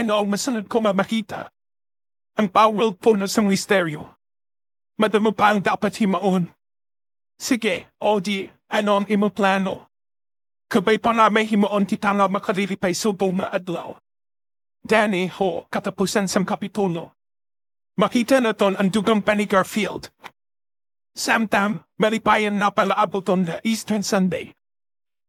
Ano ang masunod ko mamakita? Ang power po na sa misteryo. Madamo pa ang dapat himaon. Sige, Odi, ano ang imo plano? Kabay pa namin himaon ti tanga makariripay subong na adlaw. Danny ho, katapusan sa kapitulo. Makita na ton ang dugang pa ni Garfield. Samtam, malipayan na pala abuton na Eastern Sunday.